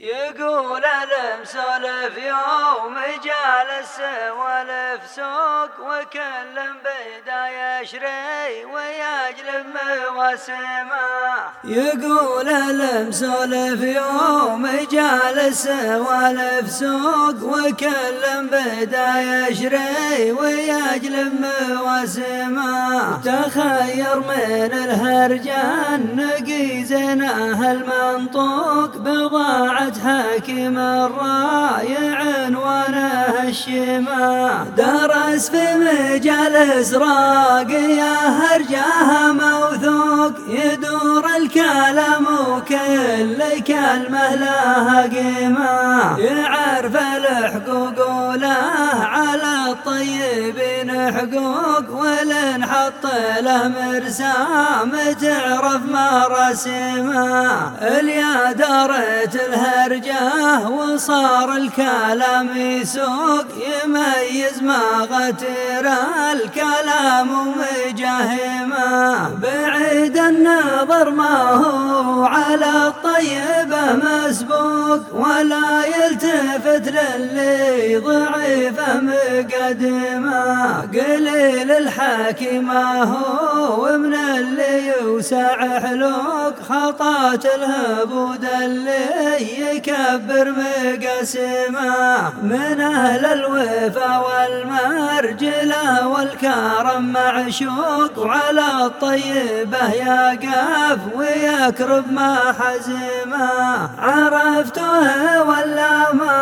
يقول المسولف يوم جالس سوالف سوق وكل بدا يشري ويجلب مواسمه. يقول المسولف يوم جالس سوالف سوق وكل بدا يشري ويجلب مواسمه. تخير من الهرجان نقي زينه المنطوق بضاعة حكيم الرايع عنوانه الشما درس في مجال إزراق. يا هرجاه موثوق يدور الكلام وكل كلمه لها قيمه يعرف الحقوق له على الطيبين حقوق ولن حط له مرسام تعرف مراسمه اليا دارت الهرجه وصار الكلام يسوق يميز ما غتر الكلام ومجاهمه. بعيد النظر ما هو على الطيبه مسبوق ولا يلتفت للي ضعيفه مقدمه. قليل الحكي ما هو من اللي يوسع حلوق خطات الهبود اللي يكبر مقسمه من أهل الوفا والمرجلة والكرم معشوق وعلى الطيبة يقف ويكرب ما حزمه. عرفته ولا ما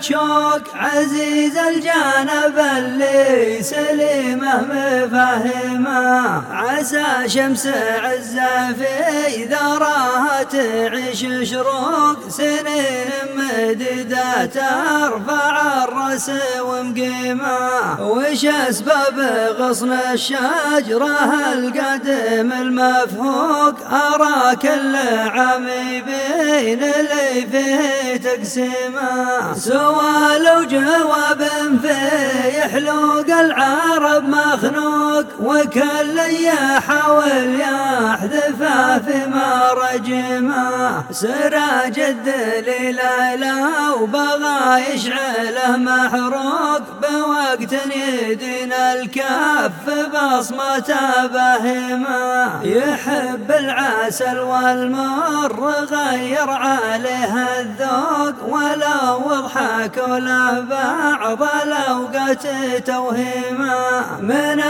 شوق عزيز الجانب اللي سليمة مفهمه عسى شمس عزه في ذراها تعيش شروق سنين مددة ترفع الرأس ومقيمة. وش أسباب غصن الشجرة؟ القدم المفهوق؟ أرى كل عام بين اللي فيه تقسيمه سؤال وجواب في حلوق العرب مخنوق وكل يحاول يحذفه في مرجمه سراج الدليل لا وبغى يشعله محروق. بوقت يدين الكف بصمته بهمة. يحب العسل والمر غير عليه الذوق. ولو ضحك ولا بعض الاوقات توهيمه من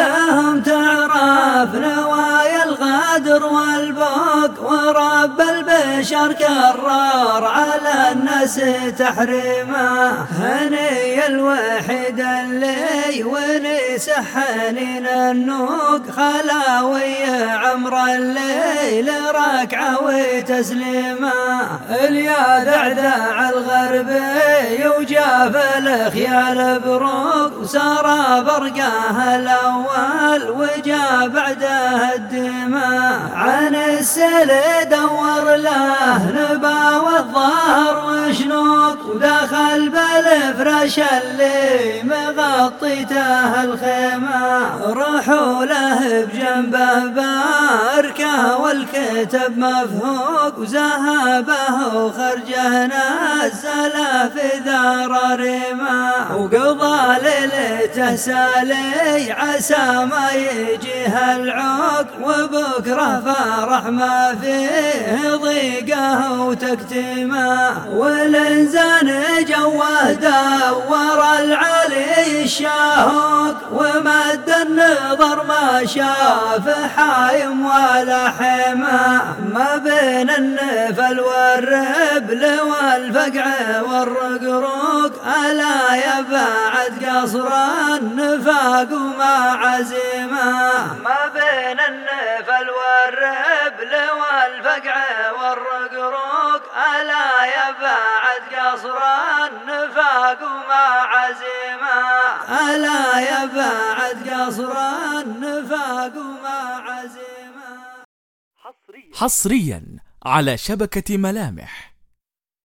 افعالهم تعرف نوايا الغدر والبوق ورب البشر كرر على الناس تحريمه. هني الوحيد اللي ونس حنين النوق خلاوي عمر الليل ركعه وتسليمه. اليا ذعذع الغربي وجاف الخيال بروق. وسار برقاه الأول وجا بعده الدماء. عن السل دور له نبا والظهر وشنوق ودخل بالفرش اللي مغطيته الخيمة روحوا له بجنبه باركة والكتب مفهوق وزهبه وخرجه نزل في ذار ريمه وقضى ليلته سالي عسى ما يجيها العوق وبكره فرح ما فيه ضيقه وتكتيمه. والإنسان جوه دور العلي الشاهوق ومد النظر ما شاف حايم ولا حمى ما بين النفل والربل والفقع والرقروق ألا يبعد قصر النفاق وما عزيمه ما بين النفل والربل والفقع والرقروق ألا يبعد قصر النفاق وما عزيمة؟ ألا يبعد قصر النفاق وما عزيمة؟ حصريا على شبكة ملامح.